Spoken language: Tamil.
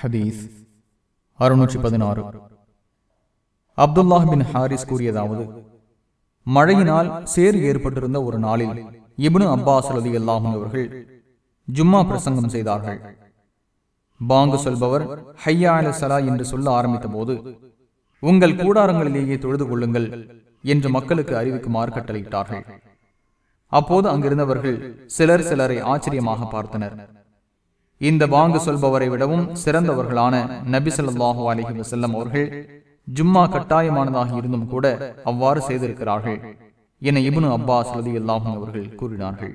ஹதீஸ் அறுநூற்றி பதினாறு. அப்துல்லாஹ் ஹாரிஸ் கூறியதாவது மழையினால் சேறு ஏற்பட்டிருந்த ஒரு நாளில் இப்னு அப்பாஸ் ரதி அல்லாஹும் அவர்கள் ஜும்மா பிரசங்கம் செய்தார்கள். பாங்கு சொல்பவர் ஹையா அல சலா என்று சொல்ல ஆரம்பித்த போது உங்கள் கூடாரங்களிலேயே தொழுது கொள்ளுங்கள் என்று மக்களுக்கு அறிவிக்குமாறு கட்டளையிட்டார்கள். அப்போது அங்கிருந்தவர்கள் சிலர் சிலரை ஆச்சரியமாக பார்த்தனர். இந்த வாங்கு சொல்பவரை விடவும் சிறந்தவர்களான நபி சொல்லாஹு அலஹி வசல்லம் அவர்கள் ஜும்மா கட்டாயமானதாக இருந்தும் கூட அவ்வாறு செய்திருக்கிறார்கள் என இப்னு அப்பாஸ் அல்லாஹும் அவர்கள் கூறினார்கள்.